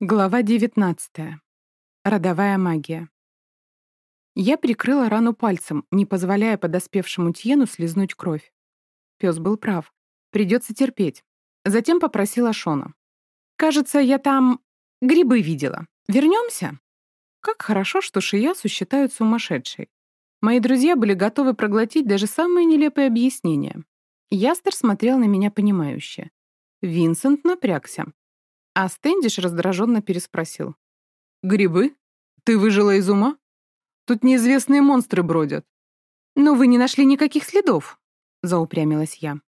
Глава 19. Родовая магия. Я прикрыла рану пальцем, не позволяя подоспевшему Тьену слезнуть кровь. Пес был прав. Придется терпеть. Затем попросила Шона. «Кажется, я там грибы видела. Вернемся?» Как хорошо, что Шиясу считают сумасшедшей. Мои друзья были готовы проглотить даже самые нелепые объяснения. Ястер смотрел на меня понимающе. Винсент напрягся. А Стэндиш раздраженно переспросил. «Грибы? Ты выжила из ума? Тут неизвестные монстры бродят». «Но вы не нашли никаких следов», — заупрямилась я.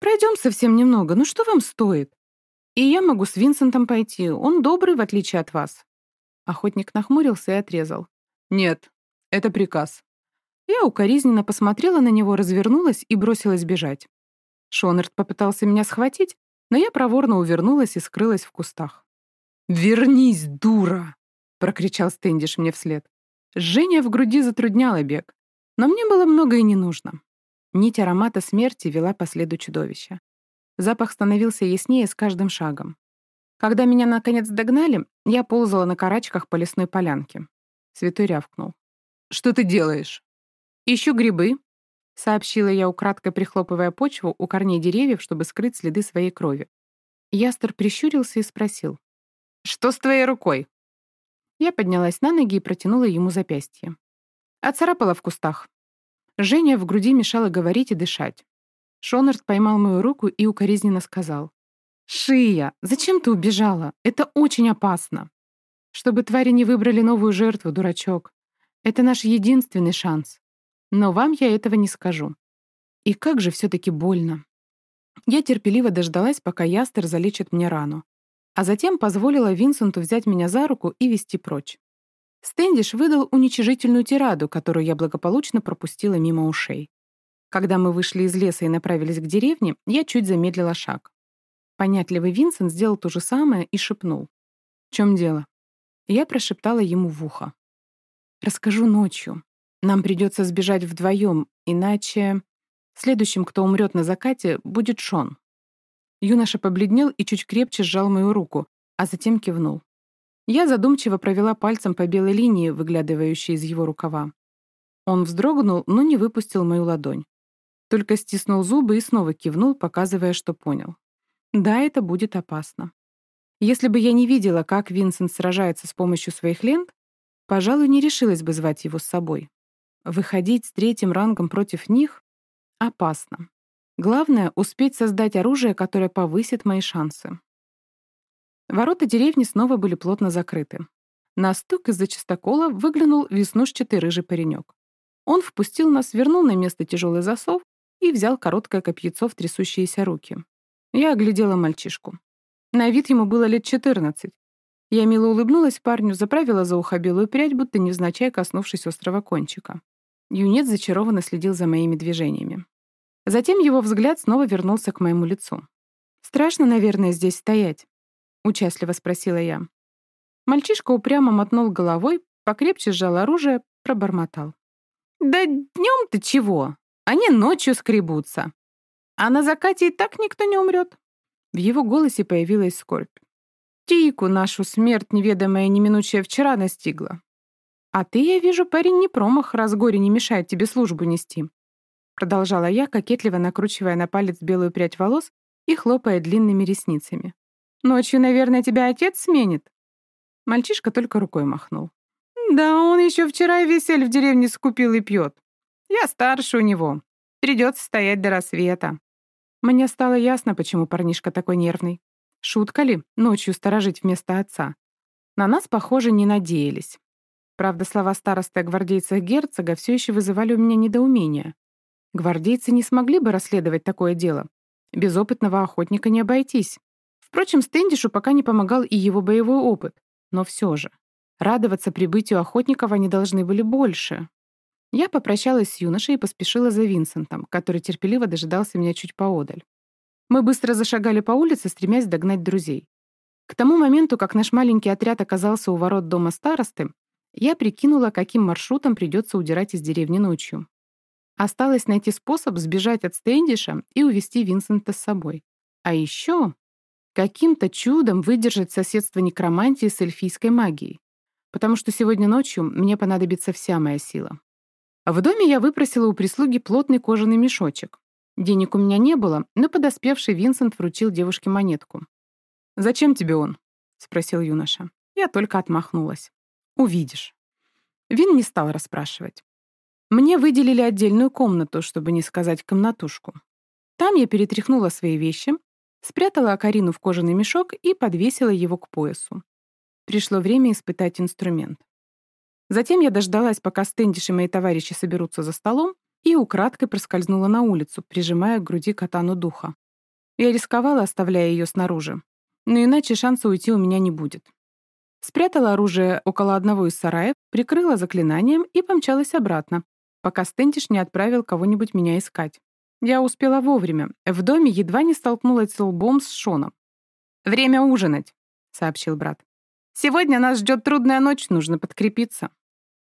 «Пройдем совсем немного, ну что вам стоит? И я могу с Винсентом пойти, он добрый, в отличие от вас». Охотник нахмурился и отрезал. «Нет, это приказ». Я укоризненно посмотрела на него, развернулась и бросилась бежать. Шонард попытался меня схватить, но я проворно увернулась и скрылась в кустах. «Вернись, дура!» — прокричал Стэндиш мне вслед. Женя в груди затрудняла бег, но мне было многое не нужно. Нить аромата смерти вела по следу чудовища. Запах становился яснее с каждым шагом. Когда меня наконец догнали, я ползала на карачках по лесной полянке. Святой рявкнул. «Что ты делаешь?» «Ищу грибы», — сообщила я, украдкой прихлопывая почву у корней деревьев, чтобы скрыть следы своей крови. Ястер прищурился и спросил. «Что с твоей рукой?» Я поднялась на ноги и протянула ему запястье. Отцарапала в кустах. Женя в груди мешала говорить и дышать. Шонард поймал мою руку и укоризненно сказал. «Шия, зачем ты убежала? Это очень опасно. Чтобы твари не выбрали новую жертву, дурачок. Это наш единственный шанс. Но вам я этого не скажу. И как же все-таки больно. Я терпеливо дождалась, пока Ястер залечит мне рану, а затем позволила Винсенту взять меня за руку и вести прочь. Стэндиш выдал уничижительную тираду, которую я благополучно пропустила мимо ушей. Когда мы вышли из леса и направились к деревне, я чуть замедлила шаг. Понятливый Винсент сделал то же самое и шепнул. «В чем дело?» Я прошептала ему в ухо. «Расскажу ночью. Нам придется сбежать вдвоем, иначе... Следующим, кто умрет на закате, будет Шон. Юноша побледнел и чуть крепче сжал мою руку, а затем кивнул. Я задумчиво провела пальцем по белой линии, выглядывающей из его рукава. Он вздрогнул, но не выпустил мою ладонь. Только стиснул зубы и снова кивнул, показывая, что понял. Да, это будет опасно. Если бы я не видела, как Винсент сражается с помощью своих лент, пожалуй, не решилась бы звать его с собой. Выходить с третьим рангом против них опасно. Главное — успеть создать оружие, которое повысит мои шансы. Ворота деревни снова были плотно закрыты. На стук из-за чистокола выглянул веснушчатый рыжий паренек. Он впустил нас, вернул на место тяжелый засов и взял короткое копьецо в трясущиеся руки. Я оглядела мальчишку. На вид ему было лет 14. Я мило улыбнулась парню, заправила за ухо белую прядь, будто невзначай коснувшись острого кончика. Юнец зачарованно следил за моими движениями. Затем его взгляд снова вернулся к моему лицу. «Страшно, наверное, здесь стоять?» — участливо спросила я. Мальчишка упрямо мотнул головой, покрепче сжал оружие, пробормотал. «Да днем-то чего? Они ночью скребутся. А на закате и так никто не умрет». В его голосе появилась скорбь. «Тику нашу смерть неведомая неминучая вчера настигла. «А ты, я вижу, парень не промах, раз горе не мешает тебе службу нести». Продолжала я, кокетливо накручивая на палец белую прядь волос и хлопая длинными ресницами. «Ночью, наверное, тебя отец сменит?» Мальчишка только рукой махнул. «Да он еще вчера весель в деревне скупил и пьет. Я старше у него. Придется стоять до рассвета». Мне стало ясно, почему парнишка такой нервный. Шутка ли ночью сторожить вместо отца? На нас, похоже, не надеялись. Правда, слова старосты о гвардейцах герцога все еще вызывали у меня недоумение. Гвардейцы не смогли бы расследовать такое дело. Без опытного охотника не обойтись. Впрочем, Стэндишу пока не помогал и его боевой опыт. Но все же. Радоваться прибытию охотников они должны были больше. Я попрощалась с юношей и поспешила за Винсентом, который терпеливо дожидался меня чуть поодаль. Мы быстро зашагали по улице, стремясь догнать друзей. К тому моменту, как наш маленький отряд оказался у ворот дома старосты, я прикинула, каким маршрутом придется удирать из деревни ночью. Осталось найти способ сбежать от Стэндиша и увести Винсента с собой. А еще... каким-то чудом выдержать соседство некромантии с эльфийской магией, потому что сегодня ночью мне понадобится вся моя сила. В доме я выпросила у прислуги плотный кожаный мешочек. Денег у меня не было, но подоспевший Винсент вручил девушке монетку. «Зачем тебе он?» — спросил юноша. Я только отмахнулась. «Увидишь». Вин не стал расспрашивать. Мне выделили отдельную комнату, чтобы не сказать комнатушку. Там я перетряхнула свои вещи, спрятала Акарину в кожаный мешок и подвесила его к поясу. Пришло время испытать инструмент. Затем я дождалась, пока Стэндиш и мои товарищи соберутся за столом, и украдкой проскользнула на улицу, прижимая к груди катану духа. Я рисковала, оставляя ее снаружи, но иначе шанса уйти у меня не будет. Спрятала оружие около одного из сараев, прикрыла заклинанием и помчалась обратно, пока Стентиш не отправил кого-нибудь меня искать. Я успела вовремя. В доме едва не столкнулась лбом с Шоном. «Время ужинать», — сообщил брат. «Сегодня нас ждет трудная ночь, нужно подкрепиться».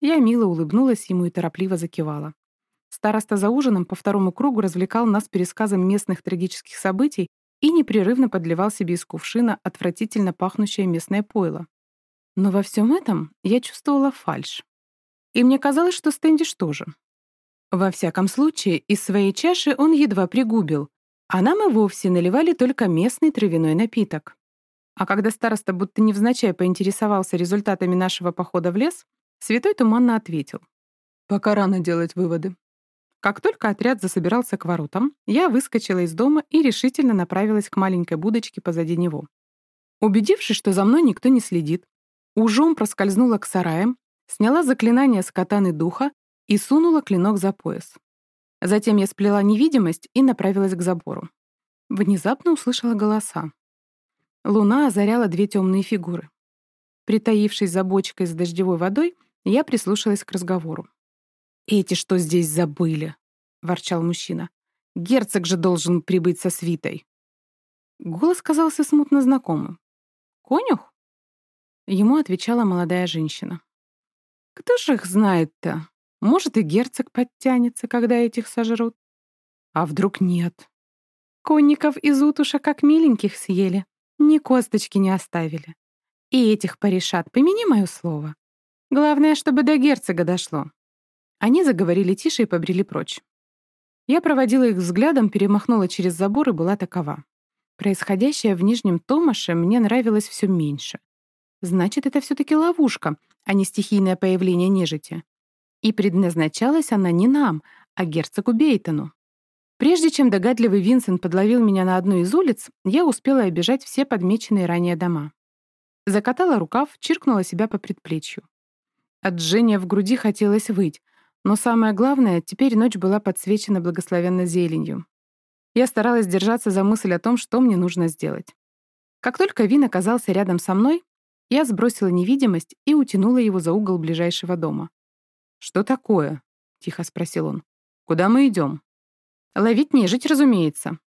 Я мило улыбнулась ему и торопливо закивала. Староста за ужином по второму кругу развлекал нас пересказом местных трагических событий и непрерывно подливал себе из кувшина отвратительно пахнущее местное пойло. Но во всем этом я чувствовала фальшь. И мне казалось, что Стэндиш тоже. Во всяком случае, из своей чаши он едва пригубил, а нам и вовсе наливали только местный травяной напиток. А когда староста будто невзначай поинтересовался результатами нашего похода в лес, Святой туманно ответил. «Пока рано делать выводы». Как только отряд засобирался к воротам, я выскочила из дома и решительно направилась к маленькой будочке позади него. Убедившись, что за мной никто не следит, ужом проскользнула к сараям, сняла заклинание с катаны духа и сунула клинок за пояс. Затем я сплела невидимость и направилась к забору. Внезапно услышала голоса. Луна озаряла две темные фигуры. Притаившись за бочкой с дождевой водой, я прислушалась к разговору. «Эти что здесь забыли?» — ворчал мужчина. «Герцог же должен прибыть со свитой». Голос казался смутно знакомым. «Конюх?» Ему отвечала молодая женщина. «Кто ж их знает-то? Может, и герцог подтянется, когда этих сожрут. А вдруг нет? Конников из утуша как миленьких съели, ни косточки не оставили. И этих порешат, помяни мое слово. Главное, чтобы до герцога дошло. Они заговорили тише и побрели прочь. Я проводила их взглядом, перемахнула через забор и была такова. Происходящее в Нижнем Томаше мне нравилось все меньше. Значит, это все-таки ловушка, а не стихийное появление нежити. И предназначалась она не нам, а герцогу Бейтону. Прежде чем догадливый Винсент подловил меня на одной из улиц, я успела обижать все подмеченные ранее дома. Закатала рукав, чиркнула себя по предплечью. От жжения в груди хотелось выть, но самое главное, теперь ночь была подсвечена благословенной зеленью. Я старалась держаться за мысль о том, что мне нужно сделать. Как только Вин оказался рядом со мной, я сбросила невидимость и утянула его за угол ближайшего дома. «Что такое?» — тихо спросил он. «Куда мы идем?» «Ловить нежить, разумеется.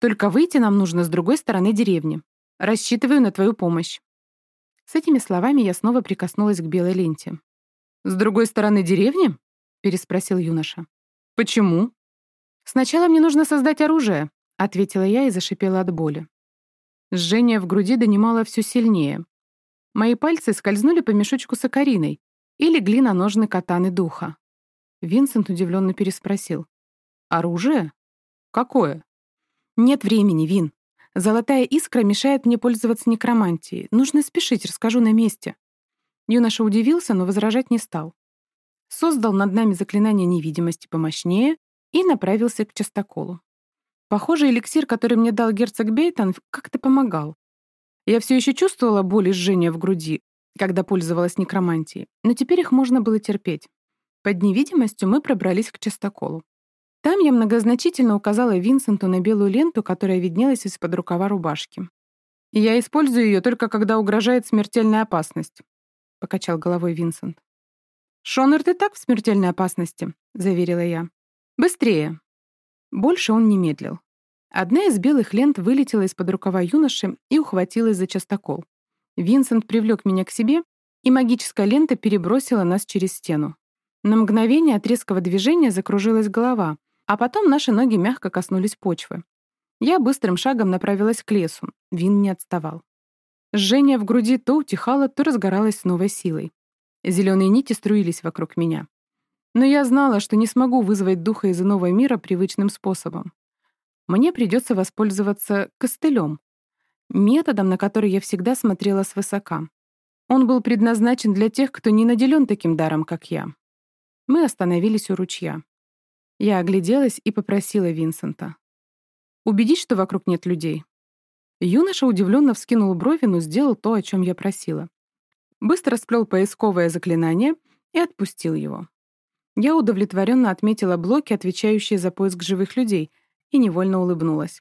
Только выйти нам нужно с другой стороны деревни. Рассчитываю на твою помощь». С этими словами я снова прикоснулась к белой ленте. «С другой стороны деревни?» — переспросил юноша. «Почему?» «Сначала мне нужно создать оружие», — ответила я и зашипела от боли. Жжение в груди донимало все сильнее. Мои пальцы скользнули по мешочку с акариной, и легли на ножны катаны духа. Винсент удивленно переспросил. «Оружие? Какое?» «Нет времени, Вин. Золотая искра мешает мне пользоваться некромантией. Нужно спешить, расскажу на месте». Юноша удивился, но возражать не стал. Создал над нами заклинание невидимости помощнее и направился к частоколу. Похоже, эликсир, который мне дал герцог Бейтон, как-то помогал. Я все еще чувствовала боль и жжение в груди, когда пользовалась некромантией, но теперь их можно было терпеть. Под невидимостью мы пробрались к частоколу. Там я многозначительно указала Винсенту на белую ленту, которая виднелась из-под рукава рубашки. «Я использую ее только когда угрожает смертельная опасность», — покачал головой Винсент. «Шонер, ты так в смертельной опасности», — заверила я. «Быстрее». Больше он не медлил. Одна из белых лент вылетела из-под рукава юноши и ухватилась за частокол. Винсент привлек меня к себе, и магическая лента перебросила нас через стену. На мгновение от резкого движения закружилась голова, а потом наши ноги мягко коснулись почвы. Я быстрым шагом направилась к лесу. Вин не отставал. Жжение в груди то утихало, то разгоралось с новой силой. Зеленые нити струились вокруг меня. Но я знала, что не смогу вызвать духа из иного мира привычным способом. Мне придется воспользоваться костылем, методом, на который я всегда смотрела свысока. Он был предназначен для тех, кто не наделен таким даром, как я. Мы остановились у ручья. Я огляделась и попросила Винсента. «Убедись, что вокруг нет людей». Юноша удивленно вскинул брови, но сделал то, о чем я просила. Быстро сплел поисковое заклинание и отпустил его. Я удовлетворенно отметила блоки, отвечающие за поиск живых людей, и невольно улыбнулась.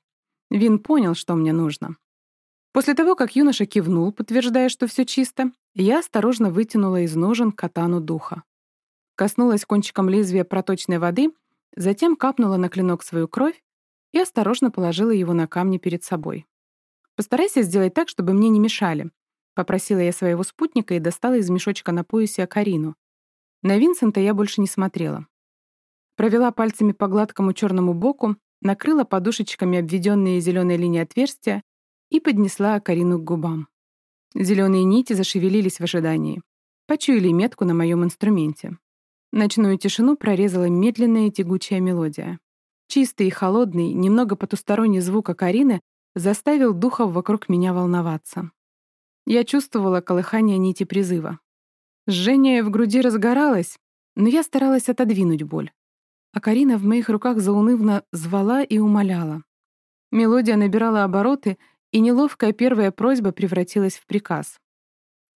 Вин понял, что мне нужно. После того, как юноша кивнул, подтверждая, что все чисто, я осторожно вытянула из ножен катану духа. Коснулась кончиком лезвия проточной воды, затем капнула на клинок свою кровь и осторожно положила его на камни перед собой. «Постарайся сделать так, чтобы мне не мешали», — попросила я своего спутника и достала из мешочка на поясе Акарину. На Винсента я больше не смотрела. Провела пальцами по гладкому черному боку, накрыла подушечками обведенные зеленой линии отверстия и поднесла Акарину к губам. Зеленые нити зашевелились в ожидании. Почуяли метку на моем инструменте. Ночную тишину прорезала медленная тягучая мелодия. Чистый и холодный, немного потусторонний звук Акарины заставил духов вокруг меня волноваться. Я чувствовала колыхание нити призыва. Жжение в груди разгоралось, но я старалась отодвинуть боль. А Карина в моих руках заунывно звала и умоляла. Мелодия набирала обороты, и неловкая первая просьба превратилась в приказ.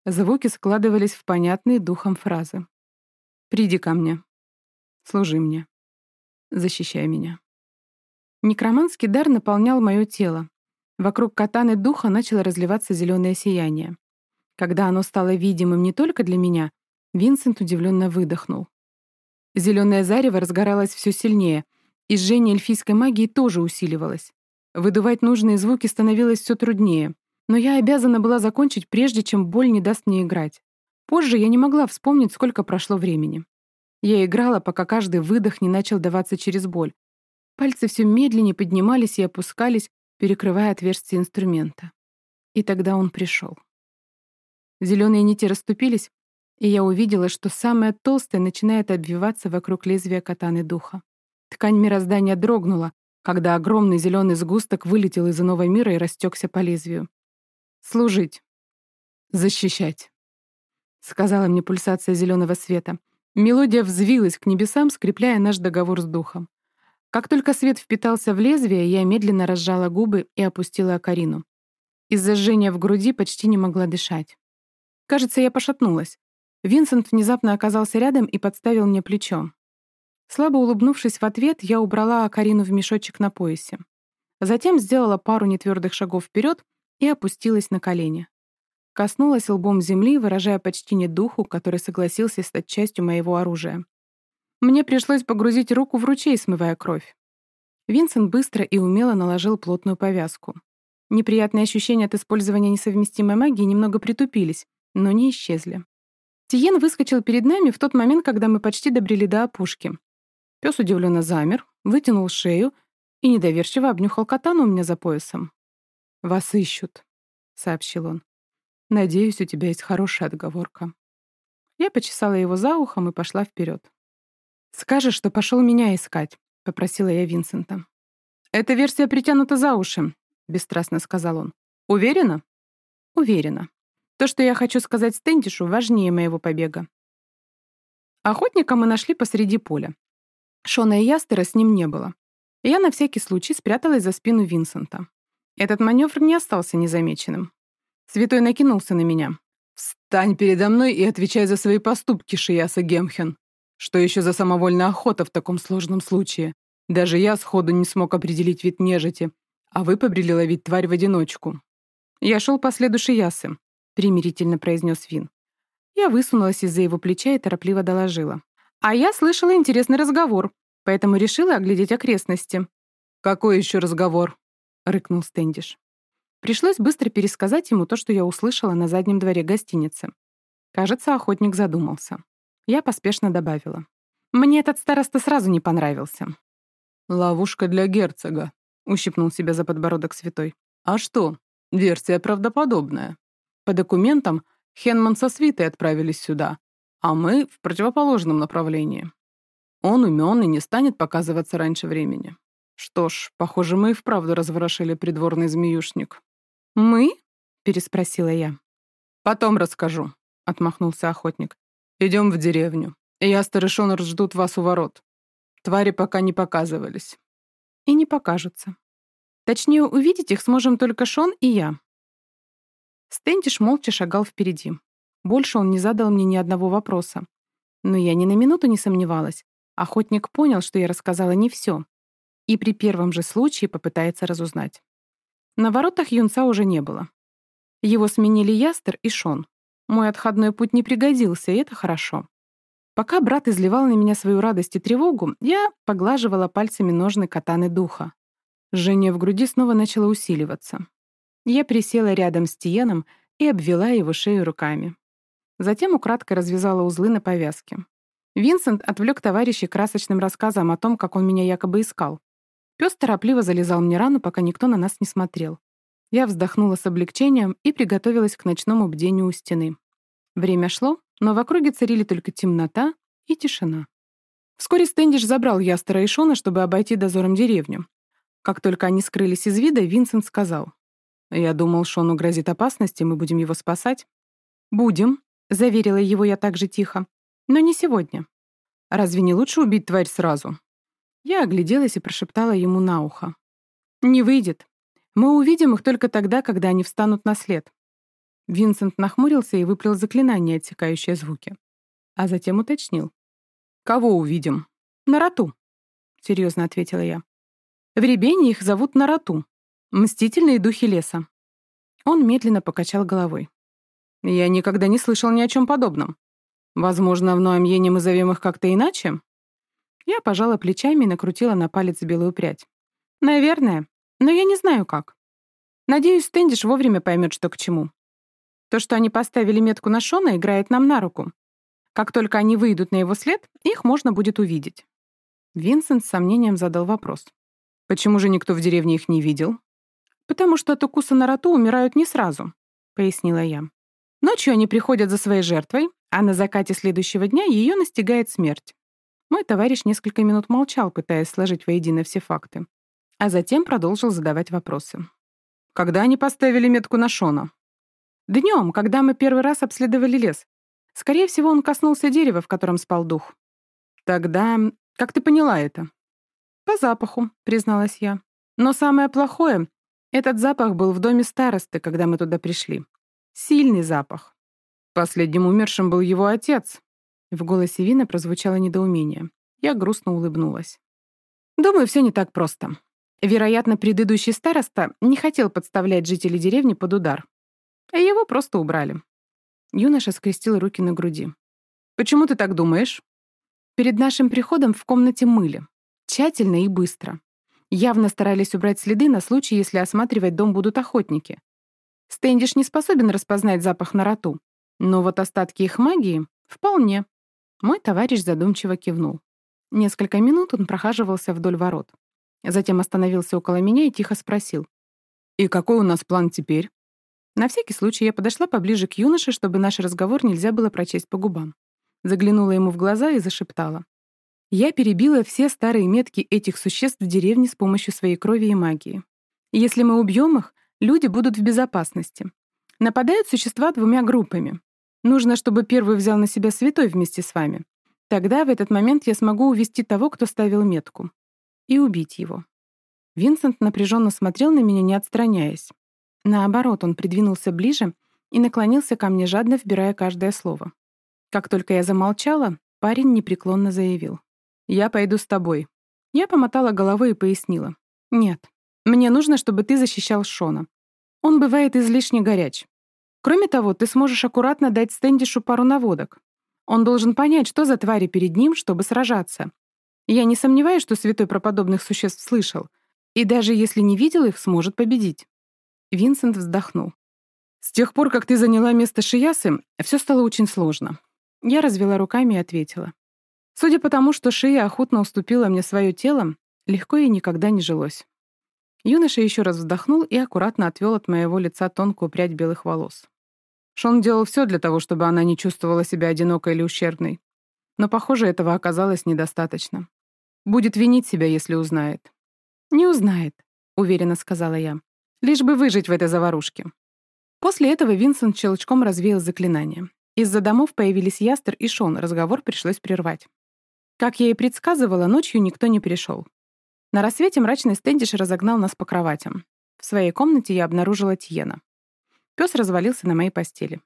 Звуки складывались в понятные духом фразы. «Приди ко мне. Служи мне. Защищай меня». Некроманский дар наполнял мое тело, Вокруг катаны духа начало разливаться зеленое сияние. Когда оно стало видимым не только для меня, Винсент удивленно выдохнул. Зеленое зарево разгоралось все сильнее, и жжение эльфийской магии тоже усиливалось. Выдувать нужные звуки становилось все труднее, но я обязана была закончить, прежде чем боль не даст мне играть. Позже я не могла вспомнить, сколько прошло времени. Я играла, пока каждый выдох не начал даваться через боль. Пальцы все медленнее поднимались и опускались, перекрывая отверстие инструмента. И тогда он пришел. Зеленые нити расступились, и я увидела, что самая толстая начинает обвиваться вокруг лезвия катаны духа. Ткань мироздания дрогнула, когда огромный зеленый сгусток вылетел из иного мира и растекся по лезвию. «Служить. Защищать», — сказала мне пульсация зеленого света. Мелодия взвилась к небесам, скрепляя наш договор с духом. Как только свет впитался в лезвие, я медленно разжала губы и опустила Карину. Из-за жжения в груди почти не могла дышать. Кажется, я пошатнулась. Винсент внезапно оказался рядом и подставил мне плечо. Слабо улыбнувшись в ответ, я убрала Карину в мешочек на поясе. Затем сделала пару нетвердых шагов вперед и опустилась на колени. Коснулась лбом земли, выражая почти не духу, который согласился стать частью моего оружия. Мне пришлось погрузить руку в ручей, смывая кровь. Винсент быстро и умело наложил плотную повязку. Неприятные ощущения от использования несовместимой магии немного притупились, но не исчезли. Тиен выскочил перед нами в тот момент, когда мы почти добрели до опушки. Пес удивленно замер, вытянул шею и недоверчиво обнюхал катану у меня за поясом. «Вас ищут», — сообщил он. «Надеюсь, у тебя есть хорошая отговорка». Я почесала его за ухом и пошла вперед. «Скажешь, что пошел меня искать», — попросила я Винсента. «Эта версия притянута за уши», — бесстрастно сказал он. «Уверена?» «Уверена. То, что я хочу сказать Стэндишу, важнее моего побега». Охотника мы нашли посреди поля. Шона и Ястера с ним не было. я на всякий случай спряталась за спину Винсента. Этот маневр не остался незамеченным. Святой накинулся на меня. «Встань передо мной и отвечай за свои поступки, Шияса Гемхен», что еще за самовольная охота в таком сложном случае? Даже я сходу не смог определить вид нежити, а вы побрели ловить тварь в одиночку. Я шел по следу Шиясы, примирительно произнес Вин. Я высунулась из-за его плеча и торопливо доложила. А я слышала интересный разговор, поэтому решила оглядеть окрестности. «Какой еще разговор?» — рыкнул Стэндиш. Пришлось быстро пересказать ему то, что я услышала на заднем дворе гостиницы. Кажется, охотник задумался. Я поспешно добавила. Мне этот староста сразу не понравился. «Ловушка для герцога», — ущипнул себя за подбородок святой. «А что? Версия правдоподобная. По документам Хенман со свитой отправились сюда, а мы в противоположном направлении. Он умен и не станет показываться раньше времени. Что ж, похоже, мы и вправду разворошили придворный змеюшник». «Мы?» — переспросила я. «Потом расскажу», — отмахнулся охотник. «Идем в деревню. Я старышонор ждут вас у ворот. Твари пока не показывались». «И не покажутся. Точнее, увидеть их сможем только Шон и я». Стэндиш молча шагал впереди. Больше он не задал мне ни одного вопроса. Но я ни на минуту не сомневалась. Охотник понял, что я рассказала не все. И при первом же случае попытается разузнать. На воротах юнца уже не было. Его сменили Ястер и Шон. Мой отходной путь не пригодился, и это хорошо. Пока брат изливал на меня свою радость и тревогу, я поглаживала пальцами ножны катаны духа. Жжение в груди снова начало усиливаться. Я присела рядом с Тиеном и обвела его шею руками. Затем украдкой развязала узлы на повязке. Винсент отвлек товарища красочным рассказом о том, как он меня якобы искал. Пес торопливо залезал мне рану, пока никто на нас не смотрел. Я вздохнула с облегчением и приготовилась к ночному бдению у стены. Время шло, но в округе царили только темнота и тишина. Вскоре Стэндиш забрал Ястера и Шона, чтобы обойти дозором деревню. Как только они скрылись из вида, Винсент сказал. «Я думал, Шону грозит опасность, и мы будем его спасать». «Будем», — заверила его я так же тихо. «Но не сегодня. Разве не лучше убить тварь сразу?» Я огляделась и прошептала ему на ухо. «Не выйдет. Мы увидим их только тогда, когда они встанут на след. Винсент нахмурился и выплел заклинание, отсекающее звуки. А затем уточнил. «Кого увидим?» «Нарату», — серьезно ответила я. «В Ребене их зовут Нарату. Мстительные духи леса». Он медленно покачал головой. «Я никогда не слышал ни о чем подобном. Возможно, в Ноамьене мы зовем их как-то иначе?» Я пожала плечами и накрутила на палец белую прядь. «Наверное, но я не знаю как. Надеюсь, Стэндиш вовремя поймет, что к чему. То, что они поставили метку на Шона, играет нам на руку. Как только они выйдут на его след, их можно будет увидеть. Винсент с сомнением задал вопрос. «Почему же никто в деревне их не видел?» «Потому что от укуса на роту умирают не сразу», — пояснила я. Ночью они приходят за своей жертвой, а на закате следующего дня ее настигает смерть. Мой товарищ несколько минут молчал, пытаясь сложить воедино все факты, а затем продолжил задавать вопросы. «Когда они поставили метку на Шона?» Днем, когда мы первый раз обследовали лес. Скорее всего, он коснулся дерева, в котором спал дух. Тогда... Как ты поняла это? По запаху, призналась я. Но самое плохое — этот запах был в доме старосты, когда мы туда пришли. Сильный запах. Последним умершим был его отец. В голосе Вина прозвучало недоумение. Я грустно улыбнулась. Думаю, все не так просто. Вероятно, предыдущий староста не хотел подставлять жителей деревни под удар а его просто убрали. Юноша скрестил руки на груди. «Почему ты так думаешь?» Перед нашим приходом в комнате мыли. Тщательно и быстро. Явно старались убрать следы на случай, если осматривать дом будут охотники. Стэндиш не способен распознать запах на роту, но вот остатки их магии — вполне. Мой товарищ задумчиво кивнул. Несколько минут он прохаживался вдоль ворот. Затем остановился около меня и тихо спросил. «И какой у нас план теперь?» На всякий случай я подошла поближе к юноше, чтобы наш разговор нельзя было прочесть по губам. Заглянула ему в глаза и зашептала. Я перебила все старые метки этих существ в деревне с помощью своей крови и магии. Если мы убьем их, люди будут в безопасности. Нападают существа двумя группами. Нужно, чтобы первый взял на себя святой вместе с вами. Тогда в этот момент я смогу увести того, кто ставил метку. И убить его. Винсент напряженно смотрел на меня, не отстраняясь. Наоборот, он придвинулся ближе и наклонился ко мне, жадно вбирая каждое слово. Как только я замолчала, парень непреклонно заявил. «Я пойду с тобой». Я помотала головой и пояснила. «Нет, мне нужно, чтобы ты защищал Шона. Он бывает излишне горяч. Кроме того, ты сможешь аккуратно дать Стэндишу пару наводок. Он должен понять, что за твари перед ним, чтобы сражаться. Я не сомневаюсь, что святой про подобных существ слышал, и даже если не видел их, сможет победить. Винсент вздохнул. «С тех пор, как ты заняла место Шиясы, все стало очень сложно». Я развела руками и ответила. Судя по тому, что Шия охотно уступила мне свое тело, легко ей никогда не жилось. Юноша еще раз вздохнул и аккуратно отвел от моего лица тонкую прядь белых волос. Шон делал все для того, чтобы она не чувствовала себя одинокой или ущербной. Но, похоже, этого оказалось недостаточно. Будет винить себя, если узнает. «Не узнает», — уверенно сказала я. «Лишь бы выжить в этой заварушке». После этого Винсент щелчком развеял заклинание. Из-за домов появились Ястер и Шон, разговор пришлось прервать. Как я и предсказывала, ночью никто не пришел. На рассвете мрачный стендиш разогнал нас по кроватям. В своей комнате я обнаружила Тьена. Пес развалился на моей постели.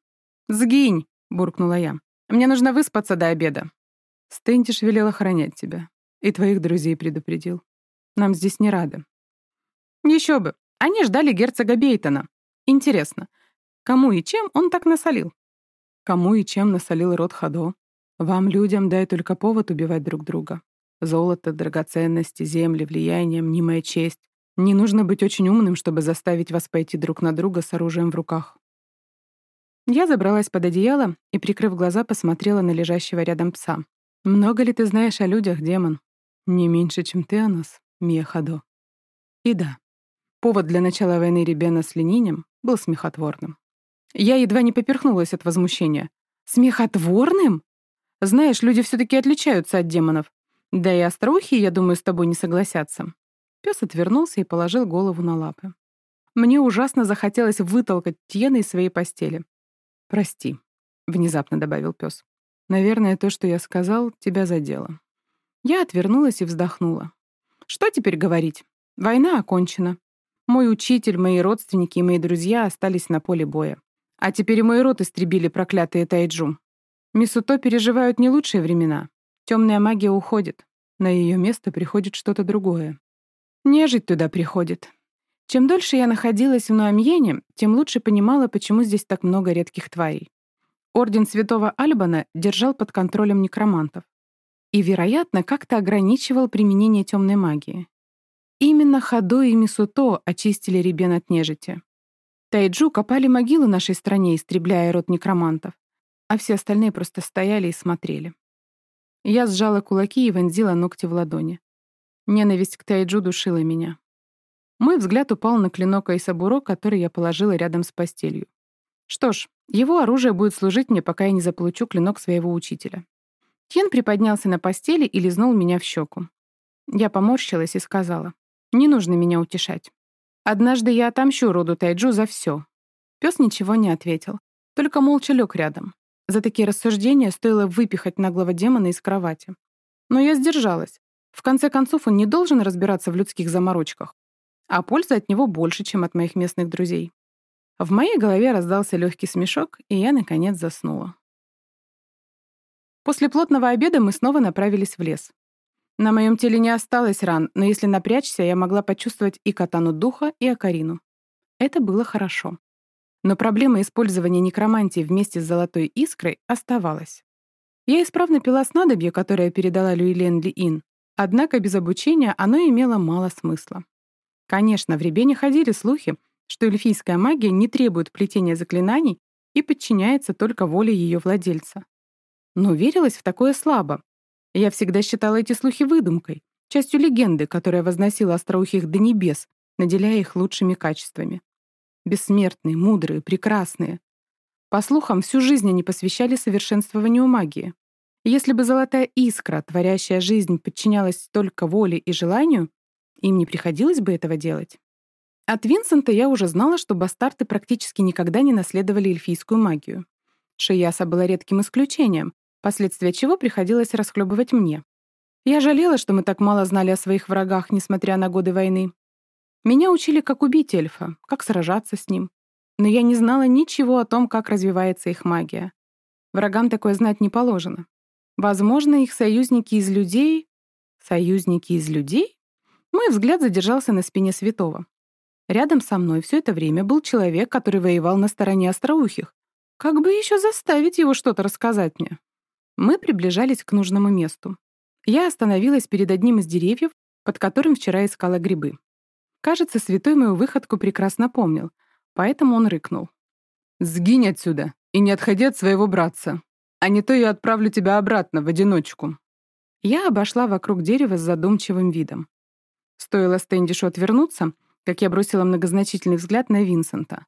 «Сгинь!» — буркнула я. «Мне нужно выспаться до обеда». Стендиш велел охранять тебя. И твоих друзей предупредил. Нам здесь не рады. Еще бы. Они ждали герцога Бейтона. Интересно, кому и чем он так насолил? Кому и чем насолил род Хадо? Вам, людям, дай только повод убивать друг друга. Золото, драгоценности, земли, влияние, мнимая честь. Не нужно быть очень умным, чтобы заставить вас пойти друг на друга с оружием в руках. Я забралась под одеяло и, прикрыв глаза, посмотрела на лежащего рядом пса. «Много ли ты знаешь о людях, демон?» «Не меньше, чем ты о нас, Мия Хадо». И да, повод для начала войны Ребена с Ленинем был смехотворным. Я едва не поперхнулась от возмущения. «Смехотворным? Знаешь, люди все таки отличаются от демонов. Да и остроухи, я думаю, с тобой не согласятся. Пес отвернулся и положил голову на лапы. Мне ужасно захотелось вытолкать Тьена из своей постели. «Прости», — внезапно добавил пес. «Наверное, то, что я сказал, тебя задело». Я отвернулась и вздохнула. «Что теперь говорить? Война окончена. Мой учитель, мои родственники и мои друзья остались на поле боя. А теперь и мой род истребили проклятые Тайджу. Мисуто переживают не лучшие времена. Темная магия уходит. На ее место приходит что-то другое. Нежить туда приходит. Чем дольше я находилась в Нуамьене, тем лучше понимала, почему здесь так много редких тварей. Орден Святого Альбана держал под контролем некромантов и, вероятно, как-то ограничивал применение темной магии. Именно Хадо и Мисуто очистили Ребен от нежити. Тайджу копали могилы нашей стране, истребляя род некромантов, а все остальные просто стояли и смотрели. Я сжала кулаки и вонзила ногти в ладони. Ненависть к Тайджу душила меня. Мой взгляд упал на клинок Айсабуро, который я положила рядом с постелью. Что ж, его оружие будет служить мне, пока я не заполучу клинок своего учителя. Кен приподнялся на постели и лизнул меня в щеку. Я поморщилась и сказала, «Не нужно меня утешать. Однажды я отомщу роду Тайджу за все». Пес ничего не ответил, только молча лег рядом. За такие рассуждения стоило выпихать наглого демона из кровати. Но я сдержалась. В конце концов, он не должен разбираться в людских заморочках. А пользы от него больше, чем от моих местных друзей. В моей голове раздался легкий смешок, и я, наконец, заснула. После плотного обеда мы снова направились в лес. На моем теле не осталось ран, но если напрячься, я могла почувствовать и катану духа, и акарину. Это было хорошо. Но проблема использования некромантии вместе с золотой искрой оставалась. Я исправно пила снадобье, которое передала Люилен Ли Ин, однако без обучения оно имело мало смысла. Конечно, в Ребене ходили слухи, что эльфийская магия не требует плетения заклинаний и подчиняется только воле ее владельца. Но верилось в такое слабо. Я всегда считала эти слухи выдумкой, частью легенды, которая возносила остроухих до небес, наделяя их лучшими качествами бессмертные, мудрые, прекрасные. По слухам, всю жизнь они посвящали совершенствованию магии. если бы золотая искра, творящая жизнь, подчинялась только воле и желанию, им не приходилось бы этого делать. От Винсента я уже знала, что бастарты практически никогда не наследовали эльфийскую магию. Шияса была редким исключением, последствия чего приходилось расхлебывать мне. Я жалела, что мы так мало знали о своих врагах, несмотря на годы войны. Меня учили, как убить эльфа, как сражаться с ним. Но я не знала ничего о том, как развивается их магия. Врагам такое знать не положено. Возможно, их союзники из людей... Союзники из людей? Мой взгляд задержался на спине святого. Рядом со мной все это время был человек, который воевал на стороне остроухих. Как бы еще заставить его что-то рассказать мне? Мы приближались к нужному месту. Я остановилась перед одним из деревьев, под которым вчера искала грибы. Кажется, святой мою выходку прекрасно помнил, поэтому он рыкнул. «Сгинь отсюда и не отходи от своего братца, а не то я отправлю тебя обратно в одиночку». Я обошла вокруг дерева с задумчивым видом. Стоило Стэндишу отвернуться, как я бросила многозначительный взгляд на Винсента.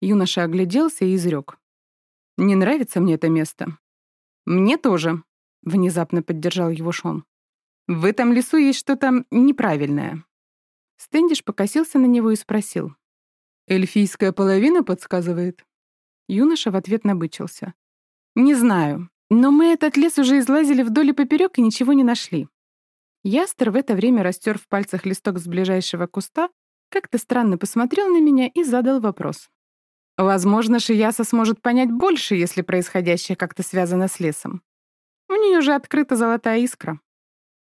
Юноша огляделся и изрек. «Не нравится мне это место». «Мне тоже», — внезапно поддержал его Шон. «В этом лесу есть что-то неправильное». Стэндиш покосился на него и спросил. «Эльфийская половина подсказывает?» Юноша в ответ набычился. «Не знаю, но мы этот лес уже излазили вдоль и поперек и ничего не нашли». Ястер в это время растер в пальцах листок с ближайшего куста, как-то странно посмотрел на меня и задал вопрос. Возможно, Шияса сможет понять больше, если происходящее как-то связано с лесом. У нее же открыта золотая искра.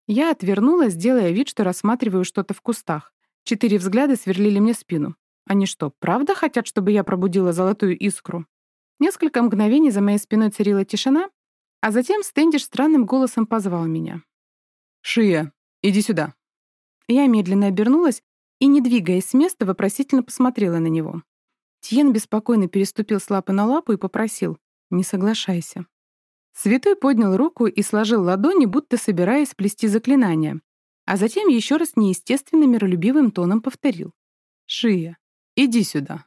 Я отвернулась, делая вид, что рассматриваю что-то в кустах. Четыре взгляда сверлили мне спину. Они что, правда хотят, чтобы я пробудила золотую искру? Несколько мгновений за моей спиной царила тишина, а затем Стэндиш странным голосом позвал меня. «Шия, иди сюда». Я медленно обернулась и, не двигаясь с места, вопросительно посмотрела на него. Тьен беспокойно переступил с лапы на лапу и попросил «Не соглашайся». Святой поднял руку и сложил ладони, будто собираясь плести заклинание, а затем еще раз неестественно миролюбивым тоном повторил «Шия, иди сюда».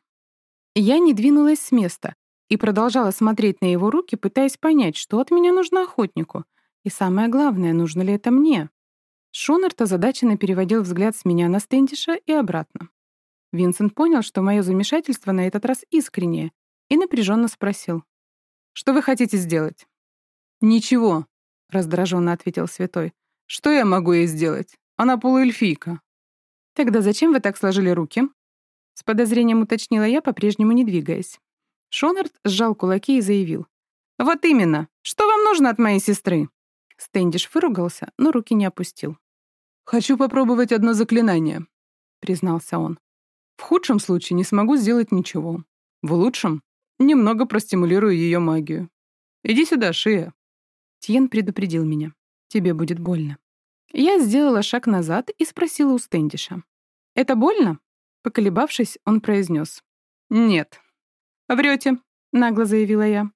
Я не двинулась с места и продолжала смотреть на его руки, пытаясь понять, что от меня нужно охотнику, и самое главное, нужно ли это мне. Шунарт озадаченно переводил взгляд с меня на Стендиша и обратно. Винсент понял, что мое замешательство на этот раз искреннее, и напряженно спросил. «Что вы хотите сделать?» «Ничего», — раздраженно ответил святой. «Что я могу ей сделать? Она полуэльфийка». «Тогда зачем вы так сложили руки?» С подозрением уточнила я, по-прежнему не двигаясь. Шонард сжал кулаки и заявил. «Вот именно! Что вам нужно от моей сестры?» Стэндиш выругался, но руки не опустил. «Хочу попробовать одно заклинание», — признался он. В худшем случае не смогу сделать ничего. В лучшем немного простимулирую ее магию. Иди сюда, Шия. Тьен предупредил меня. Тебе будет больно. Я сделала шаг назад и спросила у Стэндиша. «Это больно?» Поколебавшись, он произнес. «Нет». «Врете», — нагло заявила я.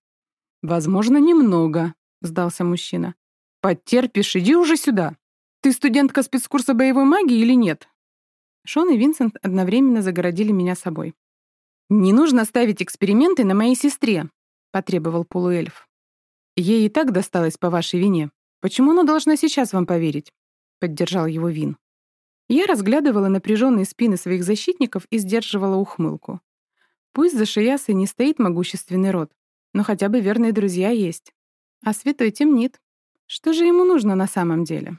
«Возможно, немного», — сдался мужчина. «Потерпишь, иди уже сюда. Ты студентка спецкурса боевой магии или нет?» Шон и Винсент одновременно загородили меня собой. «Не нужно ставить эксперименты на моей сестре», — потребовал полуэльф. «Ей и так досталось по вашей вине. Почему она должна сейчас вам поверить?» — поддержал его Вин. Я разглядывала напряженные спины своих защитников и сдерживала ухмылку. Пусть за Шиясой не стоит могущественный род, но хотя бы верные друзья есть. А святой темнит. Что же ему нужно на самом деле?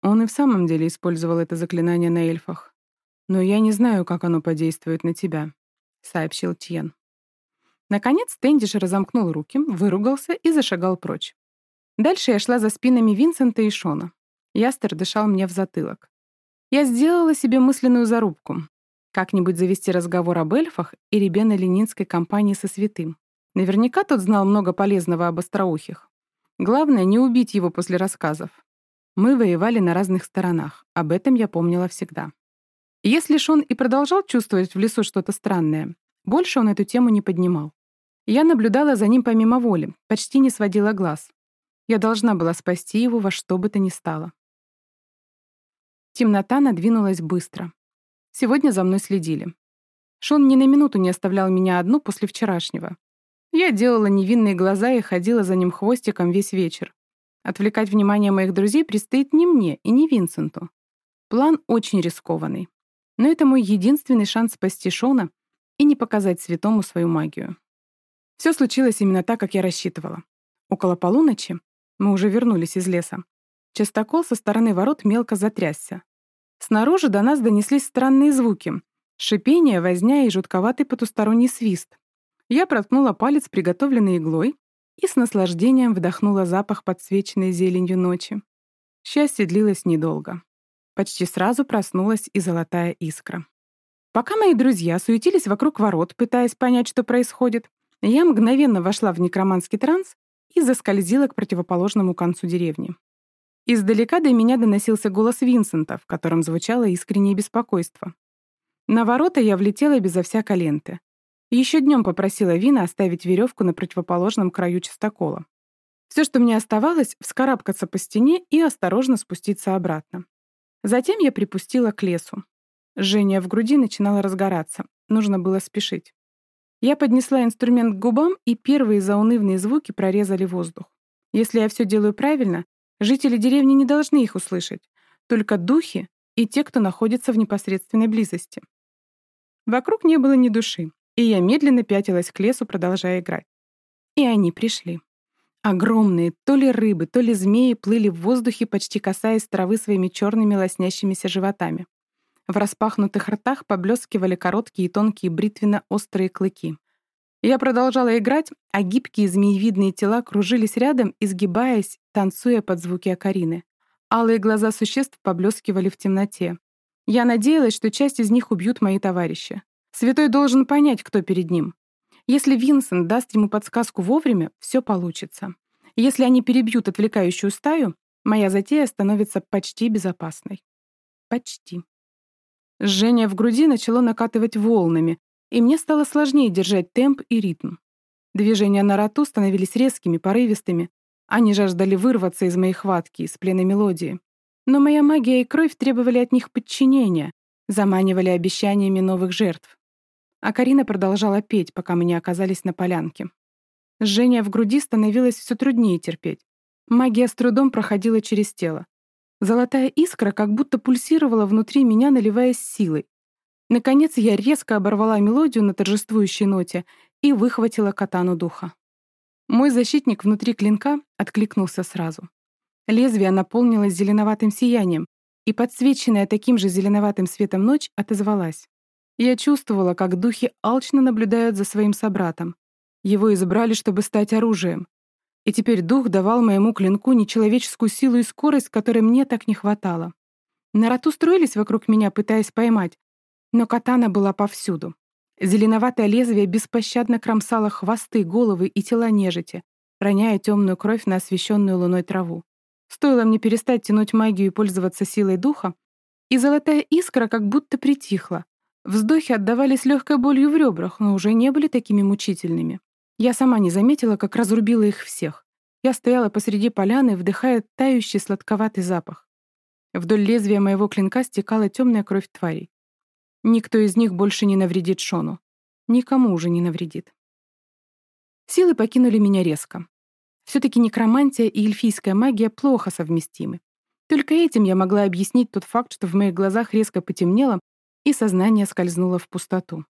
Он и в самом деле использовал это заклинание на эльфах. «Но я не знаю, как оно подействует на тебя», — сообщил Тьен. Наконец Тэндиш разомкнул руки, выругался и зашагал прочь. Дальше я шла за спинами Винсента и Шона. Ястер дышал мне в затылок. Я сделала себе мысленную зарубку. Как-нибудь завести разговор об эльфах и ребено-ленинской компании со святым. Наверняка тот знал много полезного об остроухих. Главное, не убить его после рассказов. Мы воевали на разных сторонах, об этом я помнила всегда. Если Шон и продолжал чувствовать в лесу что-то странное, больше он эту тему не поднимал. Я наблюдала за ним помимо воли, почти не сводила глаз. Я должна была спасти его во что бы то ни стало. Темнота надвинулась быстро. Сегодня за мной следили. Шон ни на минуту не оставлял меня одну после вчерашнего. Я делала невинные глаза и ходила за ним хвостиком весь вечер. Отвлекать внимание моих друзей предстоит не мне и не Винсенту. План очень рискованный. Но это мой единственный шанс спасти Шона и не показать святому свою магию. Все случилось именно так, как я рассчитывала. Около полуночи мы уже вернулись из леса. Частокол со стороны ворот мелко затрясся. Снаружи до нас донеслись странные звуки. Шипение, возня и жутковатый потусторонний свист. Я проткнула палец, приготовленный иглой, и с наслаждением вдохнула запах подсвеченной зеленью ночи. Счастье длилось недолго. Почти сразу проснулась и золотая искра. Пока мои друзья суетились вокруг ворот, пытаясь понять, что происходит, я мгновенно вошла в некроманский транс и заскользила к противоположному концу деревни. Издалека до меня доносился голос Винсента, в котором звучало искреннее беспокойство. На ворота я влетела безо всякой ленты. Еще днем попросила Вина оставить веревку на противоположном краю частокола. Все, что мне оставалось, вскарабкаться по стене и осторожно спуститься обратно. Затем я припустила к лесу. Жжение в груди начинало разгораться. Нужно было спешить. Я поднесла инструмент к губам, и первые заунывные звуки прорезали воздух. Если я все делаю правильно, жители деревни не должны их услышать. Только духи и те, кто находится в непосредственной близости. Вокруг не было ни души, и я медленно пятилась к лесу, продолжая играть. И они пришли. Огромные, то ли рыбы, то ли змеи плыли в воздухе, почти касаясь травы своими черными лоснящимися животами. В распахнутых ртах поблескивали короткие и тонкие бритвенно-острые клыки. Я продолжала играть, а гибкие змеевидные тела кружились рядом, изгибаясь, танцуя под звуки окарины. Алые глаза существ поблескивали в темноте. Я надеялась, что часть из них убьют мои товарищи. Святой должен понять, кто перед ним. Если Винсент даст ему подсказку вовремя, все получится. Если они перебьют отвлекающую стаю, моя затея становится почти безопасной. Почти. Жжение в груди начало накатывать волнами, и мне стало сложнее держать темп и ритм. Движения на роту становились резкими, порывистыми. Они жаждали вырваться из моей хватки, из плена мелодии. Но моя магия и кровь требовали от них подчинения, заманивали обещаниями новых жертв. А Карина продолжала петь, пока мы не оказались на полянке. Жжение в груди становилось все труднее терпеть. Магия с трудом проходила через тело. Золотая искра как будто пульсировала внутри меня, наливаясь силой. Наконец я резко оборвала мелодию на торжествующей ноте и выхватила катану духа. Мой защитник внутри клинка откликнулся сразу. Лезвие наполнилось зеленоватым сиянием, и подсвеченная таким же зеленоватым светом ночь отозвалась. Я чувствовала, как духи алчно наблюдают за своим собратом. Его избрали, чтобы стать оружием. И теперь дух давал моему клинку нечеловеческую силу и скорость, которой мне так не хватало. Народ устроились вокруг меня, пытаясь поймать, но катана была повсюду. Зеленоватое лезвие беспощадно кромсало хвосты, головы и тела нежити, роняя темную кровь на освещенную луной траву. Стоило мне перестать тянуть магию и пользоваться силой духа, и золотая искра как будто притихла. Вздохи отдавались легкой болью в ребрах, но уже не были такими мучительными. Я сама не заметила, как разрубила их всех. Я стояла посреди поляны, вдыхая тающий сладковатый запах. Вдоль лезвия моего клинка стекала темная кровь тварей. Никто из них больше не навредит Шону. Никому уже не навредит. Силы покинули меня резко. Все-таки некромантия и эльфийская магия плохо совместимы. Только этим я могла объяснить тот факт, что в моих глазах резко потемнело, и сознание скользнуло в пустоту.